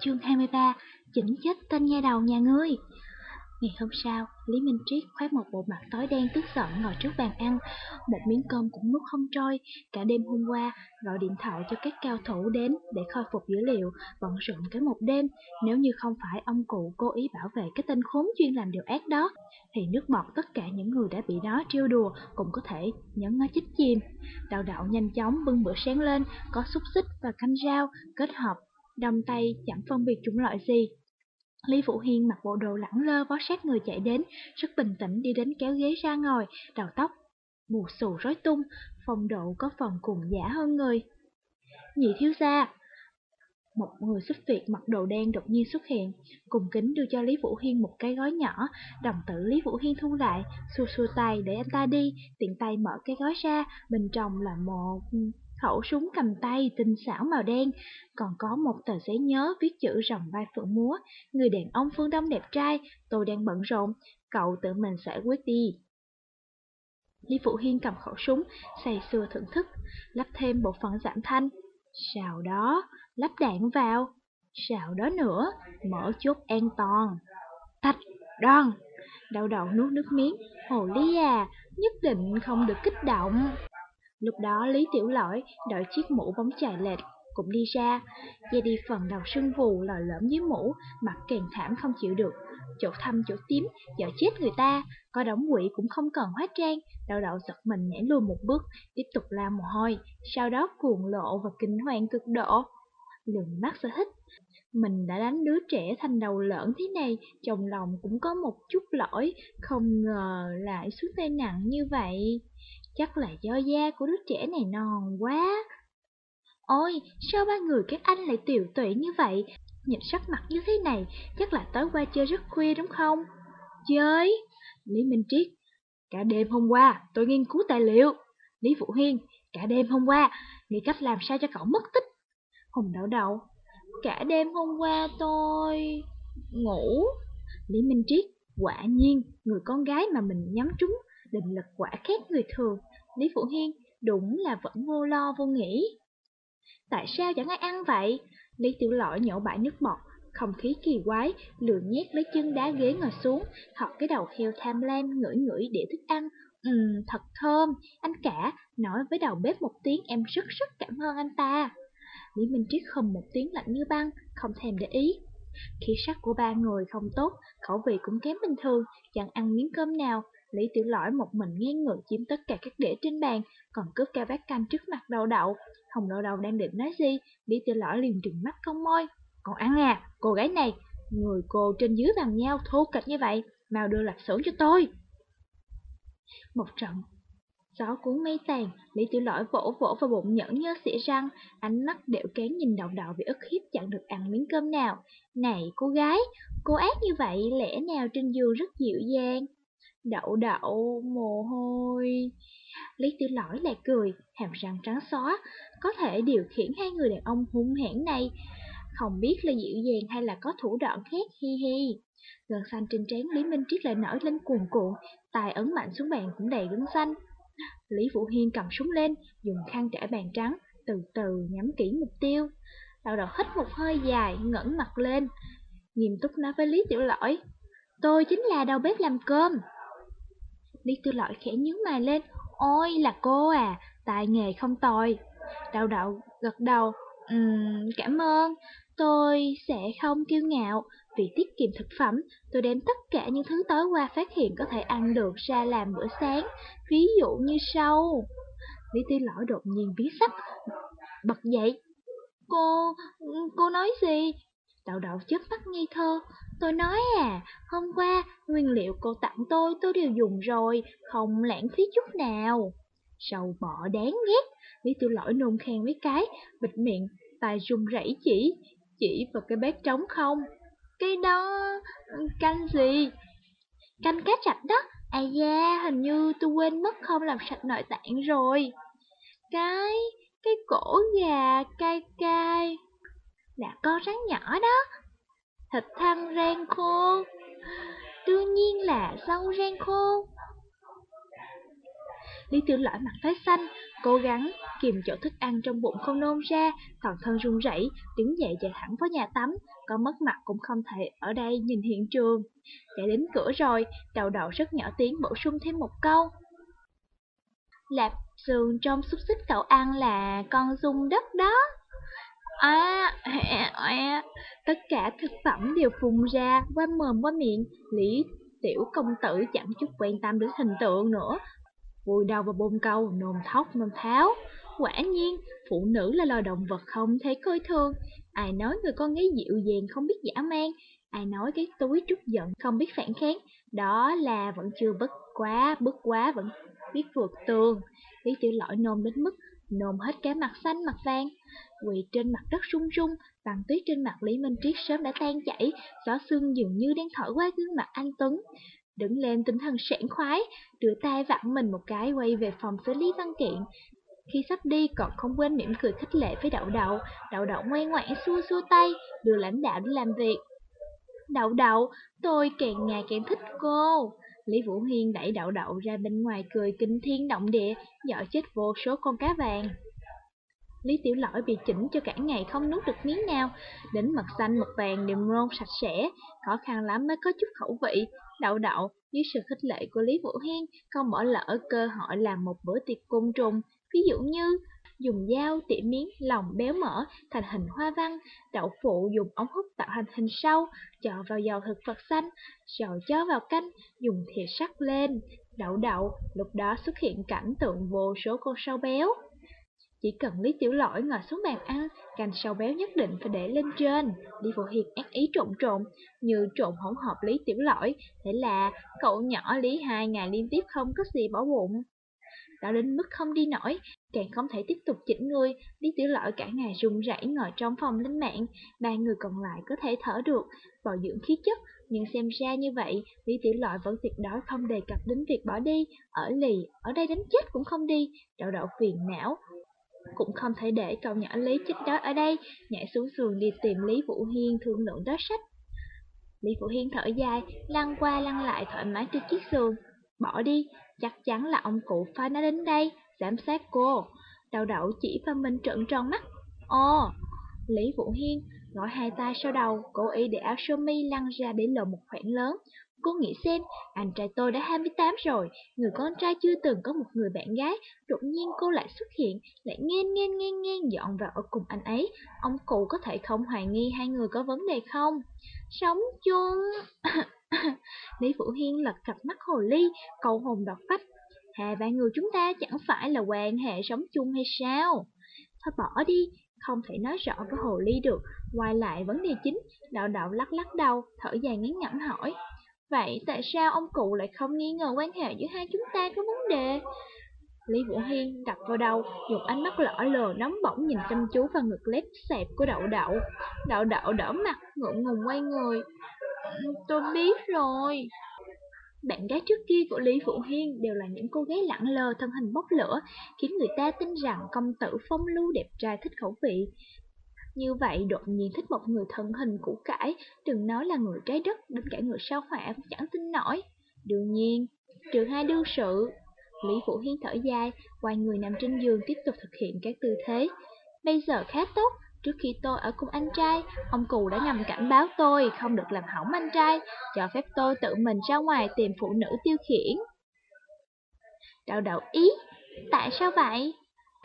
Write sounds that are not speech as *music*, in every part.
Chương 23 Chỉnh chết tên nha đầu nhà ngươi Ngày hôm sau, Lý Minh Triết khoác một bộ mặt tối đen tức giận ngồi trước bàn ăn, một miếng cơm cũng nuốt không trôi. Cả đêm hôm qua, gọi điện thoại cho các cao thủ đến để khôi phục dữ liệu, bận rộn cả một đêm. Nếu như không phải ông cụ cố ý bảo vệ cái tên khốn chuyên làm điều ác đó, thì nước bọt tất cả những người đã bị nó trêu đùa cũng có thể nhấn nó chích chìm. Đào đạo nhanh chóng bưng bữa sáng lên, có xúc xích và canh rau, kết hợp, đồng tay chẳng phân biệt chủng loại gì. Lý Vũ Hiên mặc bộ đồ lẳng lơ bó sát người chạy đến, rất bình tĩnh đi đến kéo ghế ra ngồi, đầu tóc mù xù rối tung, phong độ có phần cùng giả hơn người. Nhị thiếu gia, một người giúp việc mặc đồ đen đột nhiên xuất hiện, cùng kính đưa cho Lý Vũ Hiên một cái gói nhỏ, đồng tử Lý Vũ Hiên thu lại, xua xua tay để anh ta đi, tiện tay mở cái gói ra, bên trong là một khẩu súng cầm tay tinh xảo màu đen, còn có một tờ giấy nhớ viết chữ rồng vai phượng múa, người đàn ông phương đông đẹp trai, tôi đang bận rộn, cậu tự mình giải quyết đi. Lý Phụ Hiên cầm khẩu súng, say sưa thưởng thức, lắp thêm bộ phận giảm thanh. Sau đó, lắp đạn vào. Sau đó nữa, mở chốt an toàn. thạch đoan. Đau đầu nuốt nước miếng. Hồ Lý à, nhất định không được kích động. Lúc đó Lý Tiểu Lỗi đội chiếc mũ bóng chày lệch cũng đi ra, da đi phần đầu sưng vù lòi lõm dưới mũ, mặt càng thảm không chịu được, chỗ thâm chỗ tím, dở chết người ta, có đóng quỷ cũng không cần hóa trang, đậu đậu giật mình nhảy lùi một bước, tiếp tục la mồ hôi, sau đó cuồng lộ và kinh hoàng cực độ. Lường mắt sở hít, mình đã đánh đứa trẻ thành đầu lợn thế này, trong lòng cũng có một chút lỗi, không ngờ lại xuống tay nặng như vậy. Chắc là do da của đứa trẻ này non quá. Ôi, sao ba người các anh lại tiểu tụy như vậy? Nhìn sắc mặt như thế này, chắc là tối qua chơi rất khuya đúng không? Chơi? Lý Minh Triết Cả đêm hôm qua, tôi nghiên cứu tài liệu. Lý Vũ Hiên Cả đêm hôm qua, nghĩ cách làm sao cho cậu mất tích. Hùng đậu đậu Cả đêm hôm qua tôi... ngủ. Lý Minh Triết Quả nhiên, người con gái mà mình nhắm trúng định lực quả khác người thường. Lý Phụ Hiên đúng là vẫn vô lo vô nghĩ. Tại sao chẳng ai ăn vậy? Lý Tiểu lõi nhổ bãi nước bọt, không khí kỳ quái, lười nhét lấy chân đá ghế ngồi xuống, thọt cái đầu heo tham lam ngửi ngửi để thức ăn. Ừm, thật thơm, anh cả, nói với đầu bếp một tiếng em rất rất cảm ơn anh ta. Lý Minh Triết không một tiếng lạnh như băng, không thèm để ý. Khí sắc của ba người không tốt, khẩu vị cũng kém bình thường, chẳng ăn miếng cơm nào, Lý Tiểu Lỗi một mình ngang ngược chiếm tất cả các đĩa trên bàn, còn cướp cả bát canh trước mặt đầu đậu. Hồng đậu đậu đang định nói gì, Lý Tiểu Lỗi liền trừng mắt không môi. Còn ăn à, cô gái này, người cô trên dưới bằng nhau thô kịch như vậy, mau đưa lạp xưởng cho tôi. Một trận Gió cuốn mây tàn, Lý Tiểu Lỗi vỗ vỗ vào bụng nhẫn nhớ xỉa răng, ánh mắt đệu kén nhìn đầu đậu bị ức hiếp chẳng được ăn miếng cơm nào. Này cô gái, cô ác như vậy lẽ nào trên giường rất dịu dàng? Đậu đậu, mồ hôi. Lý Tiểu Lỗi lại cười, hàm răng trắng xóa, có thể điều khiển hai người đàn ông hung hãn này. Không biết là dịu dàng hay là có thủ đoạn khác, hi hi. Gần xanh trên trán Lý Minh Triết lại nổi lên cuồn cuộn, tài ấn mạnh xuống bàn cũng đầy gân xanh. Lý Vũ Hiên cầm súng lên, dùng khăn trải bàn trắng, từ từ nhắm kỹ mục tiêu. Đầu đầu hít một hơi dài, ngẩng mặt lên. Nghiêm túc nói với Lý Tiểu Lỗi, tôi chính là đầu bếp làm cơm. Lý Tư Lợi khẽ nhướng mày lên, ôi là cô à, tài nghề không tồi. Đậu đậu gật đầu, um, cảm ơn, tôi sẽ không kiêu ngạo, vì tiết kiệm thực phẩm, tôi đem tất cả những thứ tối qua phát hiện có thể ăn được ra làm bữa sáng, ví dụ như sau. Lý Tư Lỗi đột nhiên biến sắc, bật dậy. Cô, cô nói gì? Đậu đậu chớp mắt nghi thơ, Tôi nói à, hôm qua nguyên liệu cô tặng tôi tôi đều dùng rồi, không lãng phí chút nào. Sầu bọ đáng ghét, Lý Tiểu Lỗi nôn khen mấy cái, bịt miệng, tay run rẩy chỉ, chỉ vào cái bát trống không. Cái đó, canh gì? Canh cá chạch đó, à da, hình như tôi quên mất không làm sạch nội tạng rồi. Cái, cái cổ gà cay cay, là con rắn nhỏ đó, thịt thăn rang khô. Đương nhiên là rau rang khô. Lý Tiểu Lõi mặt tái xanh, cố gắng kìm chỗ thức ăn trong bụng không nôn ra, toàn thân run rẩy, đứng dậy chạy thẳng vào nhà tắm, có mất mặt cũng không thể ở đây nhìn hiện trường. Chạy đến cửa rồi, đầu đầu rất nhỏ tiếng bổ sung thêm một câu. Lạp sườn trong xúc xích cậu ăn là con dung đất đó. À, à, à, tất cả thực phẩm đều phun ra qua mồm qua miệng, Lý tiểu công tử chẳng chút quan tâm đến hình tượng nữa. Vùi đầu vào bồn câu, nôn thóc nôn tháo. Quả nhiên, phụ nữ là loài động vật không thể coi thường. Ai nói người con gái dịu dàng không biết giả man, ai nói cái túi trút giận không biết phản kháng, đó là vẫn chưa bất quá, bất quá vẫn biết vượt tường. Lý tiểu lỗi nôn đến mức nôn hết cả mặt xanh mặt vàng. Quỳ trên mặt đất rung rung, bằng tuyết trên mặt Lý Minh Triết sớm đã tan chảy, gió sương dường như đang thổi qua gương mặt anh Tuấn. Đứng lên tinh thần sảng khoái, đưa tay vặn mình một cái quay về phòng xử lý văn kiện. Khi sắp đi còn không quên mỉm cười khích lệ với đậu đậu, đậu đậu ngoan ngoãn xua xua tay, đưa lãnh đạo đi làm việc. Đậu đậu, tôi càng ngày càng thích cô. Lý Vũ Hiên đẩy đậu đậu ra bên ngoài cười kinh thiên động địa, dọa chết vô số con cá vàng. Lý Tiểu Lỗi bị chỉnh cho cả ngày không nuốt được miếng nào, đến mặt xanh mặt vàng đều ngon sạch sẽ, khó khăn lắm mới có chút khẩu vị. Đậu đậu, dưới sự khích lệ của Lý Vũ Hiên, không bỏ lỡ cơ hội làm một bữa tiệc côn trùng, ví dụ như dùng dao tỉa miếng lòng béo mỡ thành hình hoa văn, đậu phụ dùng ống hút tạo thành hình sâu, cho vào dầu thực vật xanh, rồi cho vào canh, dùng thìa sắc lên. Đậu đậu, lúc đó xuất hiện cảnh tượng vô số con sâu béo. Chỉ cần Lý Tiểu Lỗi ngồi xuống bàn ăn, canh sâu béo nhất định phải để lên trên. Lý Phụ Hiệp ác ý trộn trộn, như trộn hỗn hợp Lý Tiểu Lỗi, thế là cậu nhỏ Lý hai ngày liên tiếp không có gì bỏ bụng. Đã đến mức không đi nổi, càng không thể tiếp tục chỉnh người, Lý Tiểu Lỗi cả ngày run rẩy ngồi trong phòng lên mạng, ba người còn lại có thể thở được, bồi dưỡng khí chất, nhưng xem ra như vậy, Lý Tiểu Lỗi vẫn tuyệt đối không đề cập đến việc bỏ đi, ở lì, ở đây đánh chết cũng không đi, đậu đậu phiền não, cũng không thể để cậu nhỏ Lý chết đói ở đây, nhảy xuống giường đi tìm Lý Vũ Hiên thương lượng đó sách. Lý Vũ Hiên thở dài, lăn qua lăn lại thoải mái trên chiếc giường. Bỏ đi, chắc chắn là ông cụ phái nó đến đây, giám sát cô. Đầu đậu chỉ vào mình trợn tròn mắt. Ồ, Lý Vũ Hiên gọi hai tay sau đầu, cố ý để áo sơ mi lăn ra để lộ một khoảng lớn. Cô nghĩ xem, anh trai tôi đã 28 rồi, người con trai chưa từng có một người bạn gái, đột nhiên cô lại xuất hiện, lại nghiêng nghiêng nghiêng nghiêng dọn vào ở cùng anh ấy. Ông cụ có thể không hoài nghi hai người có vấn đề không? Sống chung... *coughs* Lý Vũ Hiên lật cặp mắt hồ ly, cầu hồn đọc phách. Hà ba người chúng ta chẳng phải là quan hệ sống chung hay sao? Thôi bỏ đi, không thể nói rõ với hồ ly được. Quay lại vấn đề chính, đạo đạo lắc lắc đầu, thở dài ngắn ngẩm hỏi. Vậy tại sao ông cụ lại không nghi ngờ quan hệ giữa hai chúng ta có vấn đề? Lý Vũ Hiên đập vào đầu, dùng ánh mắt lỡ lờ nóng bỏng nhìn chăm chú vào ngực lép xẹp của đậu đậu. Đậu đậu đỡ mặt, ngượng ngùng quay người. Tôi biết rồi. Bạn gái trước kia của Lý Vũ Hiên đều là những cô gái lẳng lờ thân hình bốc lửa, khiến người ta tin rằng công tử phong lưu đẹp trai thích khẩu vị. Như vậy đột nhiên thích một người thân hình cũ cải, đừng nói là người trái đất, đến cả người sao hỏa cũng chẳng tin nổi. Đương nhiên, trừ hai đương sự. Lý Vũ Hiên thở dài, quay người nằm trên giường tiếp tục thực hiện các tư thế. Bây giờ khá tốt, trước khi tôi ở cùng anh trai, ông cụ đã ngầm cảnh báo tôi không được làm hỏng anh trai, cho phép tôi tự mình ra ngoài tìm phụ nữ tiêu khiển. Đào đậu ý, tại sao vậy?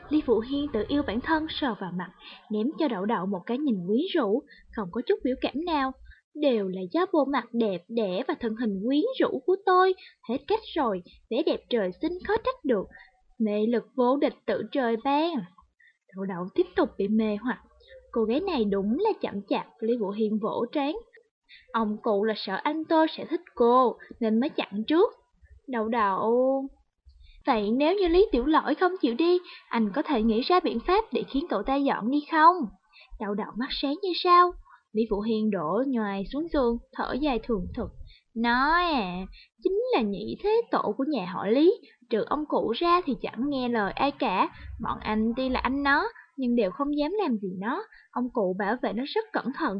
Lý Vũ Hiên tự yêu bản thân sờ vào mặt, ném cho đậu đậu một cái nhìn quyến rũ, không có chút biểu cảm nào. Đều là do bộ mặt đẹp đẽ và thân hình quyến rũ của tôi, hết cách rồi, vẻ đẹp trời sinh khó trách được. Mê lực vô địch tự trời ban. Đậu đậu tiếp tục bị mê hoặc, cô gái này đúng là chậm chạp, Lý Vũ Hiên vỗ trán. Ông cụ là sợ anh tôi sẽ thích cô, nên mới chặn trước. Đậu đậu... Vậy nếu như Lý Tiểu Lỗi không chịu đi, anh có thể nghĩ ra biện pháp để khiến cậu ta dọn đi không? Đậu đậu mắt sáng như sao? Lý Phụ Hiên đổ nhòi xuống giường, thở dài thường thực. Nói à, chính là nhị thế tổ của nhà họ Lý, trừ ông cụ ra thì chẳng nghe lời ai cả. Bọn anh tuy là anh nó, nhưng đều không dám làm gì nó. Ông cụ bảo vệ nó rất cẩn thận.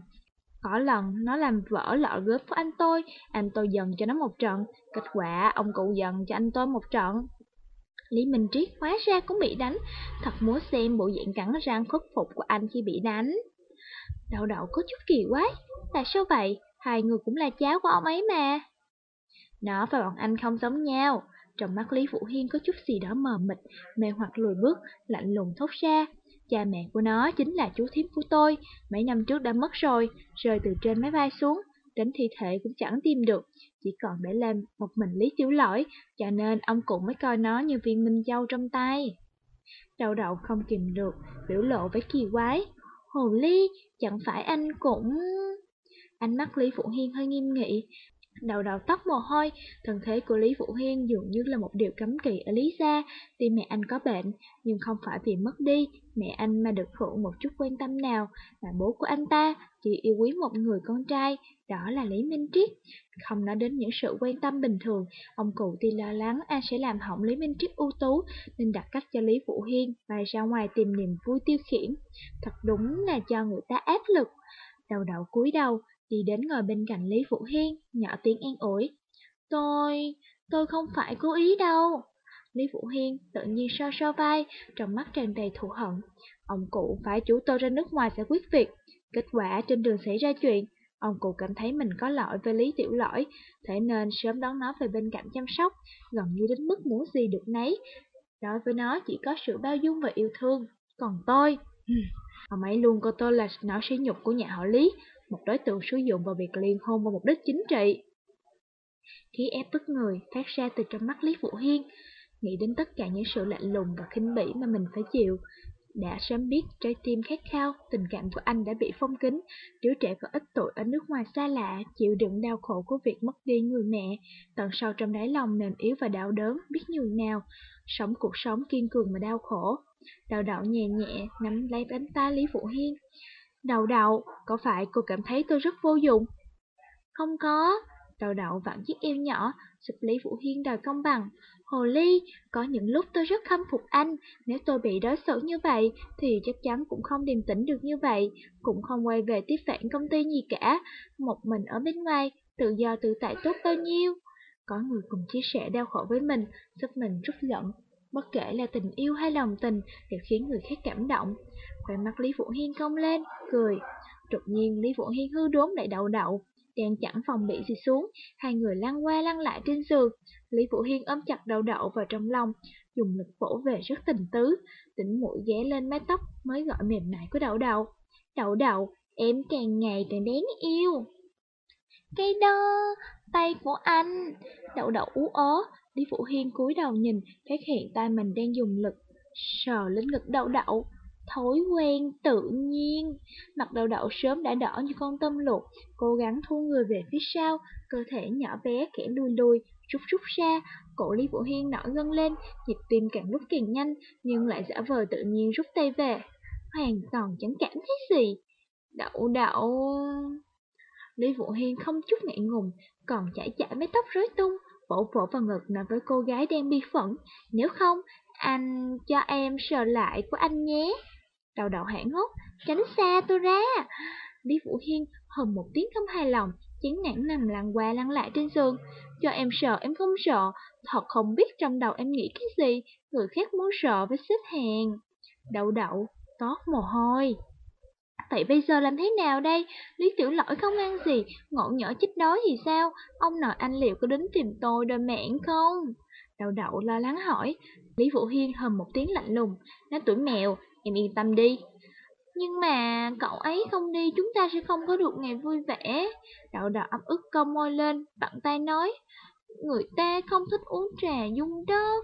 Có lần nó làm vỡ lọ gớp của anh tôi, anh tôi dần cho nó một trận. Kết quả ông cụ dần cho anh tôi một trận. Lý Minh Triết hóa ra cũng bị đánh, thật muốn xem bộ dạng cắn răng khuất phục của anh khi bị đánh. Đậu đậu có chút kỳ quái, Tại sao vậy? Hai người cũng là cháu của ông ấy mà. Nó và bọn anh không giống nhau. Trong mắt Lý Vũ Hiên có chút gì đó mờ mịt, mê hoặc lùi bước, lạnh lùng thốt ra. Cha mẹ của nó chính là chú thím của tôi, mấy năm trước đã mất rồi, rơi từ trên máy bay xuống, đến thi thể cũng chẳng tìm được, chỉ còn để làm một mình Lý Tiểu Lỗi, cho nên ông cụ mới coi nó như viên minh châu trong tay. Đầu đậu không kìm được, biểu lộ với kỳ quái. Hồ Ly, chẳng phải anh cũng... Ánh mắt Lý Phụ Hiên hơi nghiêm nghị, đầu đầu tóc mồ hôi, thân thế của Lý Vũ Hiên dường như là một điều cấm kỵ ở Lý gia, tuy mẹ anh có bệnh, nhưng không phải vì mất đi, mẹ anh mà được hưởng một chút quan tâm nào, mà bố của anh ta chỉ yêu quý một người con trai, đó là Lý Minh Triết. Không nói đến những sự quan tâm bình thường, ông cụ thì lo lắng anh sẽ làm hỏng Lý Minh Triết ưu tú, nên đặt cách cho Lý Vũ Hiên bay ra ngoài tìm niềm vui tiêu khiển. Thật đúng là cho người ta áp lực. Đầu đầu cúi đầu, đi đến ngồi bên cạnh Lý Vũ Hiên, nhỏ tiếng an ủi. Tôi, tôi không phải cố ý đâu. Lý Vũ Hiên tự nhiên so so vai, trong mắt tràn đầy thù hận. Ông cụ phải chủ tôi ra nước ngoài giải quyết việc. Kết quả trên đường xảy ra chuyện, ông cụ cảm thấy mình có lỗi với Lý Tiểu Lỗi, thế nên sớm đón nó về bên cạnh chăm sóc, gần như đến mức muốn gì được nấy. Đối với nó chỉ có sự bao dung và yêu thương. Còn tôi, ông ấy luôn coi tôi là nó sĩ nhục của nhà họ Lý, một đối tượng sử dụng vào việc liên hôn vào mục đích chính trị. Khí ép bức người phát ra từ trong mắt Lý Phụ Hiên, nghĩ đến tất cả những sự lạnh lùng và khinh bỉ mà mình phải chịu. Đã sớm biết trái tim khát khao, tình cảm của anh đã bị phong kính, đứa trẻ có ít tuổi ở nước ngoài xa lạ, chịu đựng đau khổ của việc mất đi người mẹ, tận sâu trong đáy lòng mềm yếu và đau đớn, biết nhường nào, sống cuộc sống kiên cường mà đau khổ. Đào đậu nhẹ nhẹ, nắm lấy bánh tay Lý Phụ Hiên, Đầu đậu, có phải cô cảm thấy tôi rất vô dụng? Không có, đầu đậu vặn chiếc eo nhỏ, sụp Lý Vũ Hiên đòi công bằng. Hồ Ly, có những lúc tôi rất khâm phục anh, nếu tôi bị đối xử như vậy thì chắc chắn cũng không điềm tĩnh được như vậy, cũng không quay về tiếp phản công ty gì cả, một mình ở bên ngoài, tự do tự tại tốt bao nhiêu. Có người cùng chia sẻ đau khổ với mình, giúp mình rút giận, bất kể là tình yêu hay lòng tình đều khiến người khác cảm động. Khoe mắt Lý Vũ Hiên cong lên, cười. Đột nhiên Lý Vũ Hiên hư đốn lại đậu đậu, đang chẳng phòng bị gì xuống, hai người lăn qua lăn lại trên giường. Lý Vũ Hiên ôm chặt đậu đậu vào trong lòng, dùng lực vỗ về rất tình tứ, tỉnh mũi ghé lên mái tóc mới gọi mềm mại của đậu đậu. Đậu đậu, em càng ngày càng đáng yêu. Cái đó, tay của anh. Đậu đậu ú ớ, Lý Vũ Hiên cúi đầu nhìn, phát hiện tay mình đang dùng lực, sờ lên ngực đậu đậu. Thói quen tự nhiên, mặt đậu đậu sớm đã đỏ như con tôm luộc, cố gắng thu người về phía sau, cơ thể nhỏ bé kẻ lùi lùi, rút rút ra, cổ Lý Vũ Hiên nổi gân lên, nhịp tim càng lúc càng nhanh, nhưng lại giả vờ tự nhiên rút tay về. Hoàn toàn chẳng cảm thấy gì. Đậu đậu... Lý Vũ Hiên không chút ngại ngùng, còn chải chải mấy tóc rối tung, vỗ vỗ vào ngực nói với cô gái đang bi phẫn. Nếu không, anh cho em sờ lại của anh nhé. Đầu đầu hãng hốt, tránh xa tôi ra. Lý Vũ Hiên hầm một tiếng không hài lòng, chán nản nằm lăn qua lăn lại trên giường. Cho em sợ em không sợ, thật không biết trong đầu em nghĩ cái gì, người khác muốn sợ với xếp hàng. Đậu đậu, tót mồ hôi. Vậy bây giờ làm thế nào đây? Lý tiểu lỗi không ăn gì, ngộ nhỏ chết đói thì sao? Ông nội anh liệu có đến tìm tôi đòi mạng không? Đậu đậu lo lắng hỏi. Lý Vũ Hiên hầm một tiếng lạnh lùng, nói tuổi mèo, em yên tâm đi. Nhưng mà cậu ấy không đi chúng ta sẽ không có được ngày vui vẻ. Đậu đậu ấp ức cong môi lên, vặn tay nói, người ta không thích uống trà dung đất.